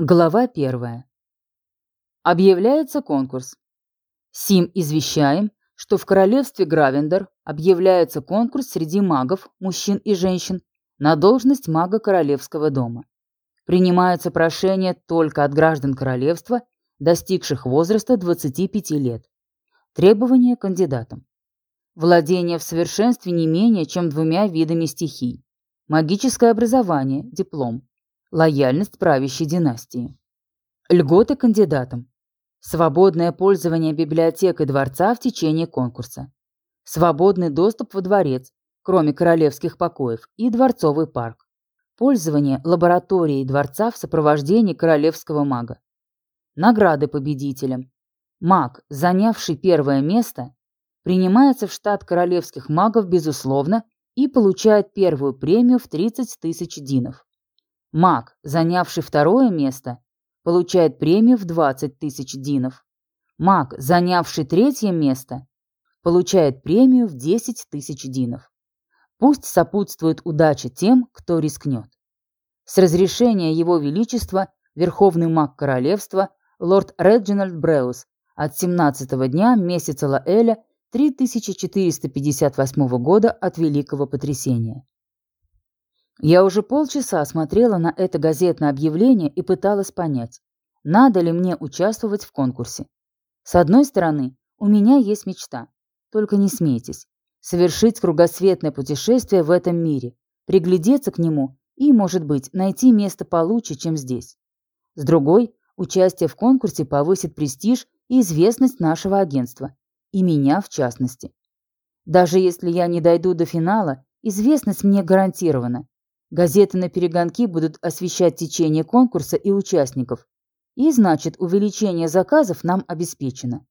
Глава первая. Объявляется конкурс. Сим извещаем, что в королевстве Гравендер объявляется конкурс среди магов, мужчин и женщин, на должность мага королевского дома. Принимаются прошения только от граждан королевства, достигших возраста 25 лет. Требования кандидатам. Владение в совершенстве не менее, чем двумя видами стихий. Магическое образование, диплом Лояльность правящей династии. Льготы кандидатам. Свободное пользование библиотекой дворца в течение конкурса. Свободный доступ во дворец, кроме королевских покоев, и дворцовый парк. Пользование лабораторией дворца в сопровождении королевского мага. Награды победителям. Маг, занявший первое место, принимается в штат королевских магов безусловно и получает первую премию в 30 тысяч динов. Маг, занявший второе место, получает премию в 20 тысяч динов. Маг, занявший третье место, получает премию в 10 тысяч динов. Пусть сопутствует удача тем, кто рискнет. С разрешения Его Величества Верховный маг Королевства лорд Реджинальд Бреус от 17 дня месяца Лаэля 3458 года от Великого Потрясения. Я уже полчаса смотрела на это газетное объявление и пыталась понять, надо ли мне участвовать в конкурсе. С одной стороны, у меня есть мечта, только не смейтесь, совершить кругосветное путешествие в этом мире, приглядеться к нему и, может быть, найти место получше, чем здесь. С другой, участие в конкурсе повысит престиж и известность нашего агентства, и меня в частности. Даже если я не дойду до финала, известность мне гарантирована, Газеты на перегонки будут освещать течение конкурса и участников. И значит, увеличение заказов нам обеспечено.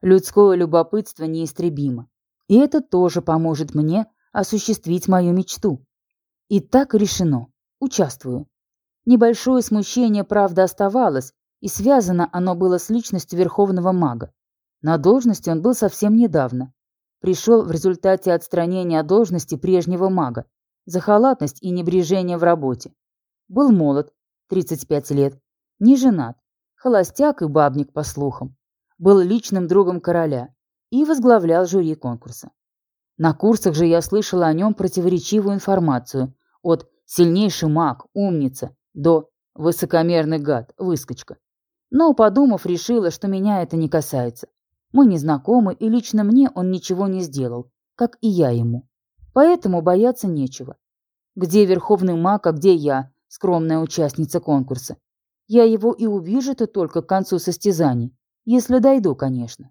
Людское любопытство неистребимо. И это тоже поможет мне осуществить мою мечту. И так решено. Участвую. Небольшое смущение, правда, оставалось, и связано оно было с личностью верховного мага. На должности он был совсем недавно. Пришел в результате отстранения от должности прежнего мага, за халатность и небрежение в работе. Был молод, 35 лет, не женат, холостяк и бабник по слухам. Был личным другом короля и возглавлял жюри конкурса. На курсах же я слышала о нем противоречивую информацию от «сильнейший маг, умница» до «высокомерный гад, выскочка». Но, подумав, решила, что меня это не касается. Мы не знакомы, и лично мне он ничего не сделал, как и я ему. Поэтому бояться нечего. Где верховный маг, а где я, скромная участница конкурса? Я его и увижу-то только к концу состязаний, если дойду, конечно.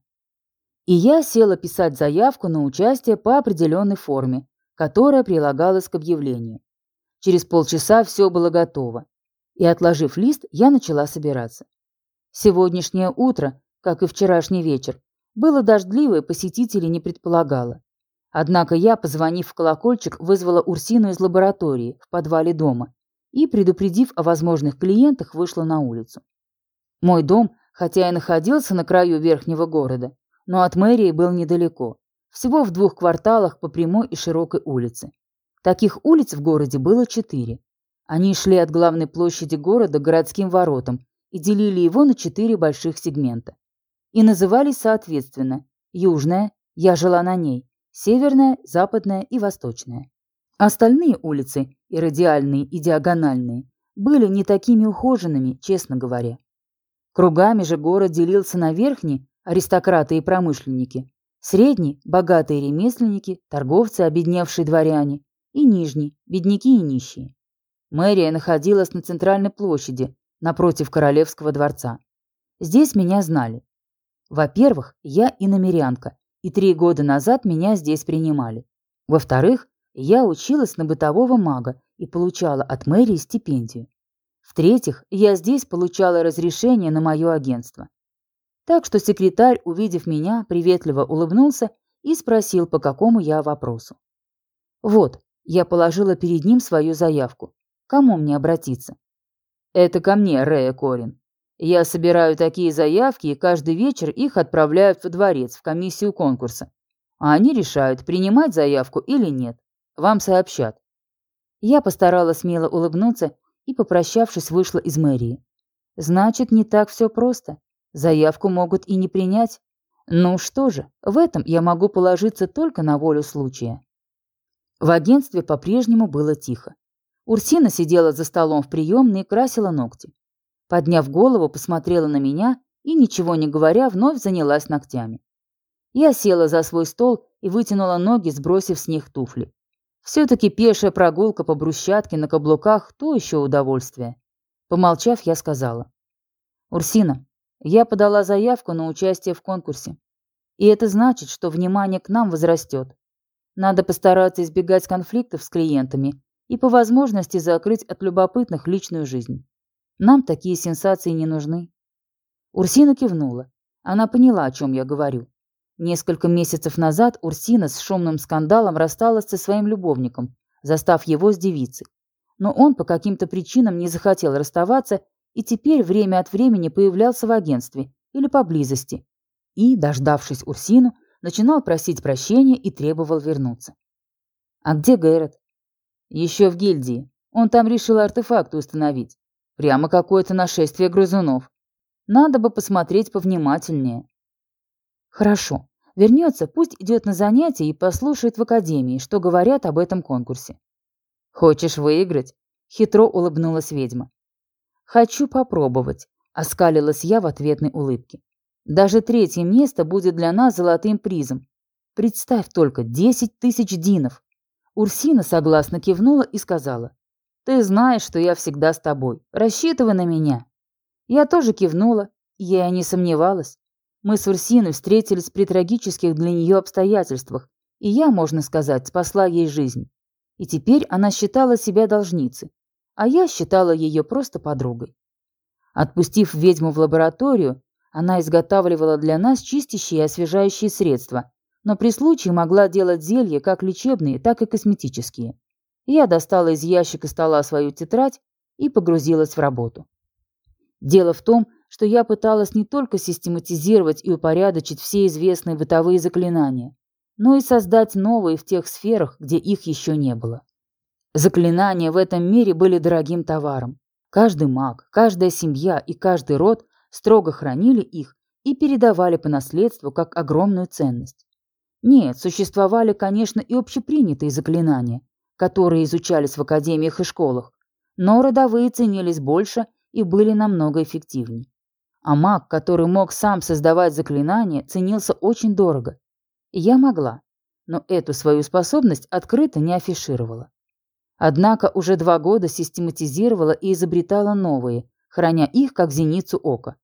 И я села писать заявку на участие по определенной форме, которая прилагалась к объявлению. Через полчаса все было готово. И, отложив лист, я начала собираться. Сегодняшнее утро, как и вчерашний вечер, было дождливое, посетителей не предполагало. Однако я, позвонив в колокольчик, вызвала Урсину из лаборатории в подвале дома и, предупредив о возможных клиентах, вышла на улицу. Мой дом, хотя и находился на краю верхнего города, но от мэрии был недалеко, всего в двух кварталах по прямой и широкой улице. Таких улиц в городе было четыре. Они шли от главной площади города к городским воротам и делили его на четыре больших сегмента. И назывались соответственно Южная, я жила на ней, северная, западная и восточная. Остальные улицы, и радиальные, и диагональные, были не такими ухоженными, честно говоря. Кругами же город делился на верхний – аристократы и промышленники, средний – богатые ремесленники, торговцы, обедневшие дворяне, и нижний – бедняки и нищие. Мэрия находилась на центральной площади, напротив Королевского дворца. Здесь меня знали. Во-первых, я иномерянка, и три года назад меня здесь принимали. Во-вторых, я училась на бытового мага и получала от мэрии стипендию. В-третьих, я здесь получала разрешение на мое агентство. Так что секретарь, увидев меня, приветливо улыбнулся и спросил, по какому я вопросу. Вот, я положила перед ним свою заявку. Кому мне обратиться? Это ко мне, Рея Корин. Я собираю такие заявки и каждый вечер их отправляют во дворец в комиссию конкурса. А они решают, принимать заявку или нет. Вам сообщат. Я постаралась смело улыбнуться и, попрощавшись, вышла из мэрии. Значит, не так все просто. Заявку могут и не принять. Ну что же, в этом я могу положиться только на волю случая. В агентстве по-прежнему было тихо. Урсина сидела за столом в приемной и красила ногти. Подняв голову, посмотрела на меня и, ничего не говоря, вновь занялась ногтями. Я села за свой стол и вытянула ноги, сбросив с них туфли. Все-таки пешая прогулка по брусчатке на каблуках – то еще удовольствие. Помолчав, я сказала. «Урсина, я подала заявку на участие в конкурсе. И это значит, что внимание к нам возрастет. Надо постараться избегать конфликтов с клиентами и по возможности закрыть от любопытных личную жизнь. Нам такие сенсации не нужны». Урсина кивнула. Она поняла, о чем я говорю. Несколько месяцев назад Урсина с шумным скандалом рассталась со своим любовником, застав его с девицей. Но он по каким-то причинам не захотел расставаться и теперь время от времени появлялся в агентстве или поблизости. И, дождавшись Урсину, начинал просить прощения и требовал вернуться. «А где Гэррет?» «Еще в гильдии. Он там решил артефакты установить. Прямо какое-то нашествие грызунов. Надо бы посмотреть повнимательнее». Хорошо. Вернется, пусть идет на занятия и послушает в академии, что говорят об этом конкурсе. Хочешь выиграть? Хитро улыбнулась ведьма. Хочу попробовать, оскалилась я в ответной улыбке. Даже третье место будет для нас золотым призом. Представь только, десять тысяч динов. Урсина согласно кивнула и сказала. Ты знаешь, что я всегда с тобой. Рассчитывай на меня. Я тоже кивнула, я и не сомневалась. Мы с Урсиной встретились при трагических для нее обстоятельствах, и я, можно сказать, спасла ей жизнь. И теперь она считала себя должницей, а я считала ее просто подругой. Отпустив ведьму в лабораторию, она изготавливала для нас чистящие и освежающие средства, но при случае могла делать зелья как лечебные, так и косметические. Я достала из ящика стола свою тетрадь и погрузилась в работу. Дело в том, что я пыталась не только систематизировать и упорядочить все известные бытовые заклинания, но и создать новые в тех сферах, где их еще не было. Заклинания в этом мире были дорогим товаром. Каждый маг, каждая семья и каждый род строго хранили их и передавали по наследству как огромную ценность. Нет, существовали, конечно, и общепринятые заклинания, которые изучались в академиях и школах, но родовые ценились больше и были намного эффективнее. А маг, который мог сам создавать заклинания, ценился очень дорого. И я могла, но эту свою способность открыто не афишировала. Однако уже два года систематизировала и изобретала новые, храня их как зеницу ока.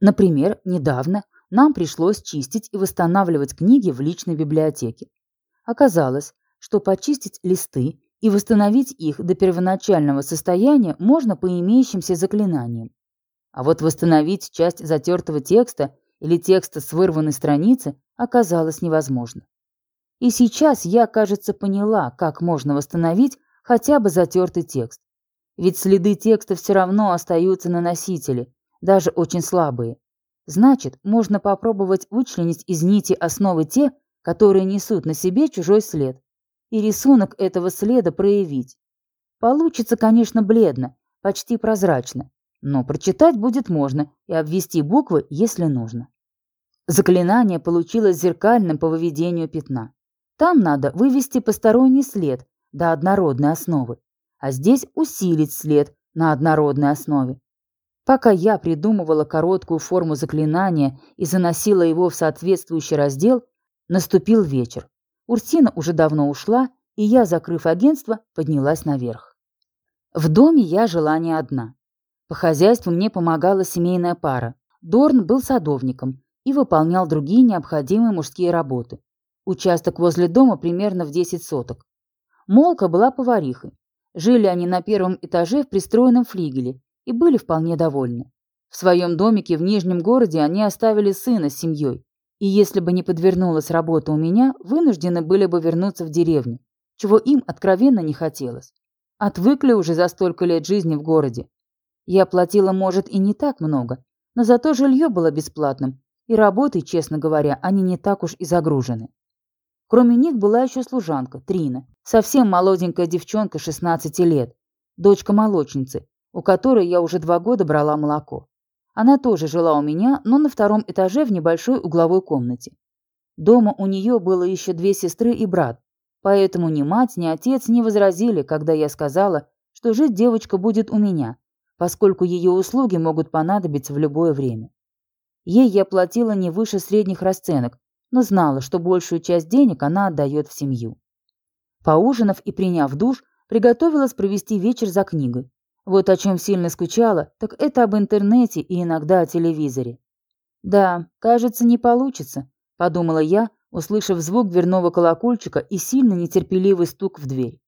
Например, недавно нам пришлось чистить и восстанавливать книги в личной библиотеке. Оказалось, что почистить листы и восстановить их до первоначального состояния можно по имеющимся заклинаниям. А вот восстановить часть затертого текста или текста с вырванной страницы оказалось невозможно. И сейчас я, кажется, поняла, как можно восстановить хотя бы затертый текст. Ведь следы текста все равно остаются на носителе, даже очень слабые. Значит, можно попробовать вычленить из нити основы те, которые несут на себе чужой след, и рисунок этого следа проявить. Получится, конечно, бледно, почти прозрачно, но прочитать будет можно и обвести буквы, если нужно. Заклинание получилось зеркальным по выведению пятна. Там надо вывести посторонний след до однородной основы, а здесь усилить след на однородной основе. Пока я придумывала короткую форму заклинания и заносила его в соответствующий раздел, наступил вечер. Урсина уже давно ушла, и я, закрыв агентство, поднялась наверх. В доме я жила не одна. По хозяйству мне помогала семейная пара. Дорн был садовником и выполнял другие необходимые мужские работы. Участок возле дома примерно в 10 соток. Молка была поварихой. Жили они на первом этаже в пристроенном флигеле и были вполне довольны. В своем домике в Нижнем городе они оставили сына с семьей, и если бы не подвернулась работа у меня, вынуждены были бы вернуться в деревню, чего им откровенно не хотелось. Отвыкли уже за столько лет жизни в городе, я платила, может, и не так много, но зато жилье было бесплатным, и работой, честно говоря, они не так уж и загружены. Кроме них была еще служанка, Трина, совсем молоденькая девчонка 16 лет, дочка молочницы, у которой я уже два года брала молоко. Она тоже жила у меня, но на втором этаже в небольшой угловой комнате. Дома у нее было еще две сестры и брат, поэтому ни мать, ни отец не возразили, когда я сказала, что жить девочка будет у меня, поскольку ее услуги могут понадобиться в любое время. Ей я платила не выше средних расценок, но знала, что большую часть денег она отдает в семью. Поужинав и приняв душ, приготовилась провести вечер за книгой. Вот о чем сильно скучала, так это об интернете и иногда о телевизоре. «Да, кажется, не получится», — подумала я, услышав звук дверного колокольчика и сильно нетерпеливый стук в дверь.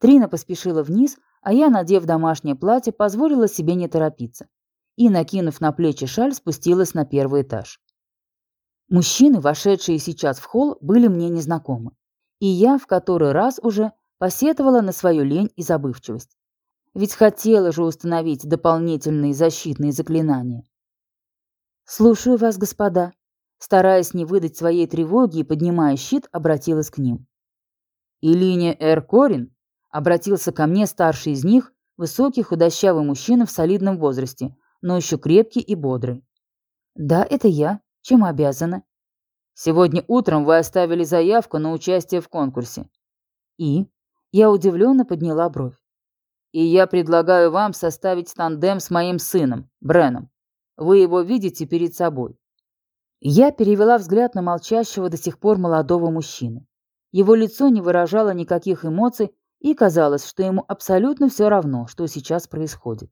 Трина поспешила вниз, а я, надев домашнее платье, позволила себе не торопиться. И, накинув на плечи шаль, спустилась на первый этаж. Мужчины, вошедшие сейчас в холл, были мне незнакомы. И я в который раз уже посетовала на свою лень и забывчивость. Ведь хотела же установить дополнительные защитные заклинания. «Слушаю вас, господа», стараясь не выдать своей тревоги и поднимая щит, обратилась к ним. «Илиния Эр Корин?» обратился ко мне старший из них, высокий худощавый мужчина в солидном возрасте, но еще крепкий и бодрый. «Да, это я. Чем обязана?» «Сегодня утром вы оставили заявку на участие в конкурсе». «И?» Я удивленно подняла бровь. «И я предлагаю вам составить тандем с моим сыном, Бреном. Вы его видите перед собой». Я перевела взгляд на молчащего до сих пор молодого мужчину. Его лицо не выражало никаких эмоций, и казалось, что ему абсолютно все равно, что сейчас происходит.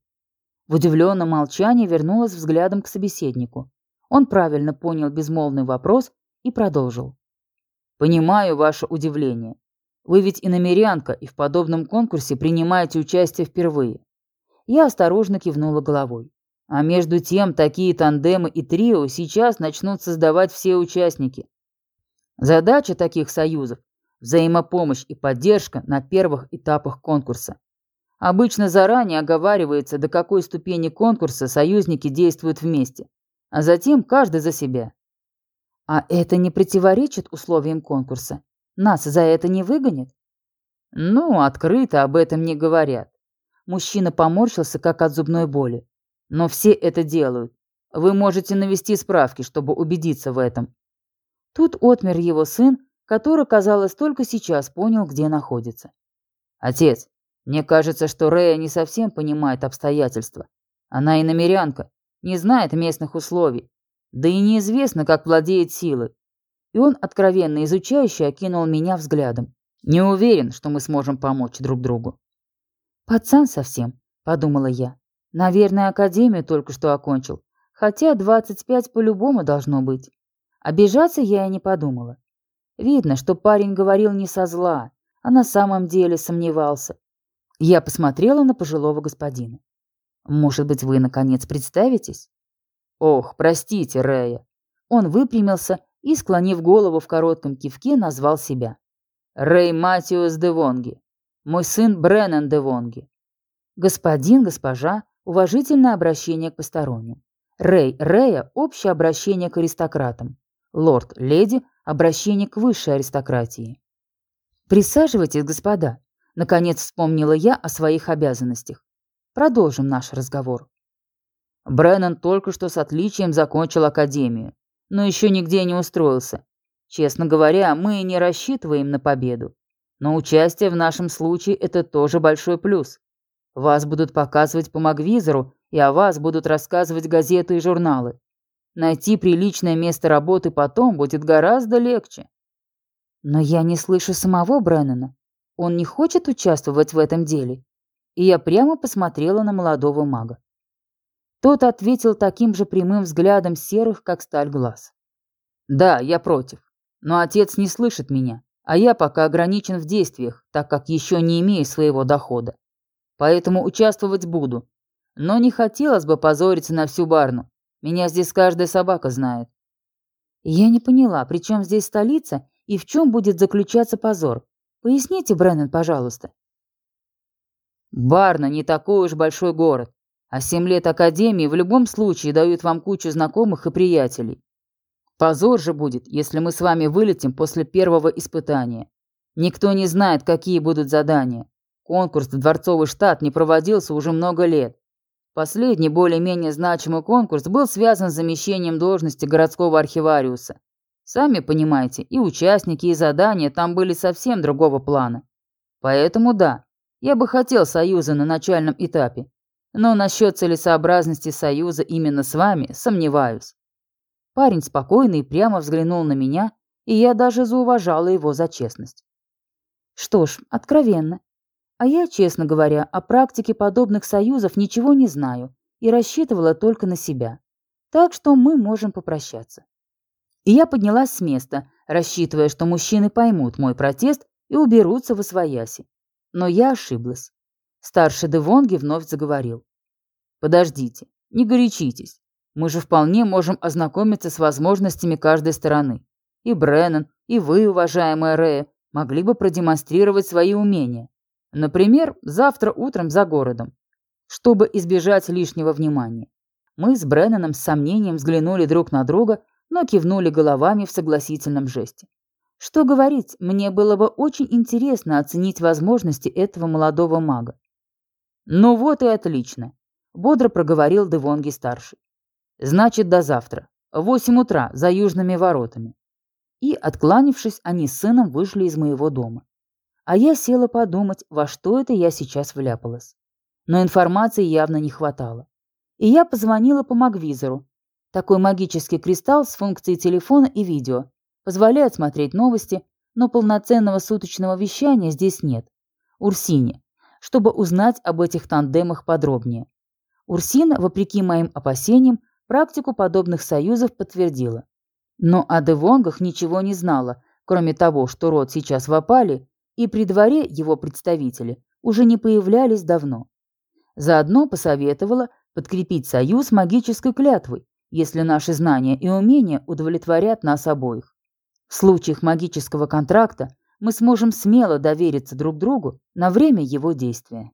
В удивленном молчании вернулась взглядом к собеседнику. Он правильно понял безмолвный вопрос и продолжил. «Понимаю ваше удивление. Вы ведь иномерянка и в подобном конкурсе принимаете участие впервые». Я осторожно кивнула головой. А между тем, такие тандемы и трио сейчас начнут создавать все участники. Задача таких союзов взаимопомощь и поддержка на первых этапах конкурса. Обычно заранее оговаривается, до какой ступени конкурса союзники действуют вместе, а затем каждый за себя. А это не противоречит условиям конкурса? Нас за это не выгонят? Ну, открыто об этом не говорят. Мужчина поморщился, как от зубной боли. Но все это делают. Вы можете навести справки, чтобы убедиться в этом. Тут отмер его сын, который, казалось, только сейчас понял, где находится. «Отец, мне кажется, что Рея не совсем понимает обстоятельства. Она и намерянка, не знает местных условий, да и неизвестно, как владеет силой. И он, откровенно изучающе, окинул меня взглядом. Не уверен, что мы сможем помочь друг другу. «Пацан совсем», — подумала я. «Наверное, академию только что окончил. Хотя 25 по-любому должно быть. Обижаться я и не подумала. Видно, что парень говорил не со зла, а на самом деле сомневался. Я посмотрела на пожилого господина. «Может быть, вы, наконец, представитесь?» «Ох, простите, Рея». Он выпрямился и, склонив голову в коротком кивке, назвал себя. «Рэй Матиус де Вонги. Мой сын Бреннан де Вонги». Господин, госпожа, уважительное обращение к посторонним. Рэй, Рея – общее обращение к аристократам. Лорд, леди обращение к высшей аристократии. «Присаживайтесь, господа», — наконец вспомнила я о своих обязанностях. «Продолжим наш разговор». Бреннан только что с отличием закончил академию, но еще нигде не устроился. Честно говоря, мы не рассчитываем на победу. Но участие в нашем случае – это тоже большой плюс. Вас будут показывать по Магвизору, и о вас будут рассказывать газеты и журналы. Найти приличное место работы потом будет гораздо легче. Но я не слышу самого Бреннана. Он не хочет участвовать в этом деле. И я прямо посмотрела на молодого мага. Тот ответил таким же прямым взглядом серых, как сталь глаз. «Да, я против. Но отец не слышит меня, а я пока ограничен в действиях, так как еще не имею своего дохода. Поэтому участвовать буду. Но не хотелось бы позориться на всю барну. Меня здесь каждая собака знает. Я не поняла, при чем здесь столица и в чем будет заключаться позор. Поясните, Бреннан, пожалуйста. Барна не такой уж большой город, а семь лет Академии в любом случае дают вам кучу знакомых и приятелей. Позор же будет, если мы с вами вылетим после первого испытания. Никто не знает, какие будут задания. Конкурс в дворцовый штат не проводился уже много лет. Последний более-менее значимый конкурс был связан с замещением должности городского архивариуса. Сами понимаете, и участники, и задания там были совсем другого плана. Поэтому да, я бы хотел союза на начальном этапе, но насчет целесообразности союза именно с вами сомневаюсь. Парень спокойно и прямо взглянул на меня, и я даже зауважала его за честность. Что ж, откровенно. А я, честно говоря, о практике подобных союзов ничего не знаю и рассчитывала только на себя. Так что мы можем попрощаться. И я поднялась с места, рассчитывая, что мужчины поймут мой протест и уберутся в освояси. Но я ошиблась. Старший Девонги вновь заговорил. «Подождите, не горячитесь. Мы же вполне можем ознакомиться с возможностями каждой стороны. И Бреннан, и вы, уважаемая Рея, могли бы продемонстрировать свои умения. Например, завтра утром за городом. Чтобы избежать лишнего внимания. Мы с Бреннаном с сомнением взглянули друг на друга, но кивнули головами в согласительном жесте. Что говорить, мне было бы очень интересно оценить возможности этого молодого мага. «Ну вот и отлично», — бодро проговорил Девонги-старший. «Значит, до завтра. Восемь утра, за южными воротами». И, откланившись, они с сыном вышли из моего дома. А я села подумать, во что это я сейчас вляпалась. Но информации явно не хватало. И я позвонила по магвизору. Такой магический кристалл с функцией телефона и видео. Позволяет смотреть новости, но полноценного суточного вещания здесь нет. Урсине чтобы узнать об этих тандемах подробнее. Урсина, вопреки моим опасениям, практику подобных союзов подтвердила. Но о Девонгах ничего не знала, кроме того, что род сейчас в опале, и при дворе его представители уже не появлялись давно. Заодно посоветовала подкрепить союз магической клятвой, если наши знания и умения удовлетворят нас обоих. В случаях магического контракта мы сможем смело довериться друг другу на время его действия.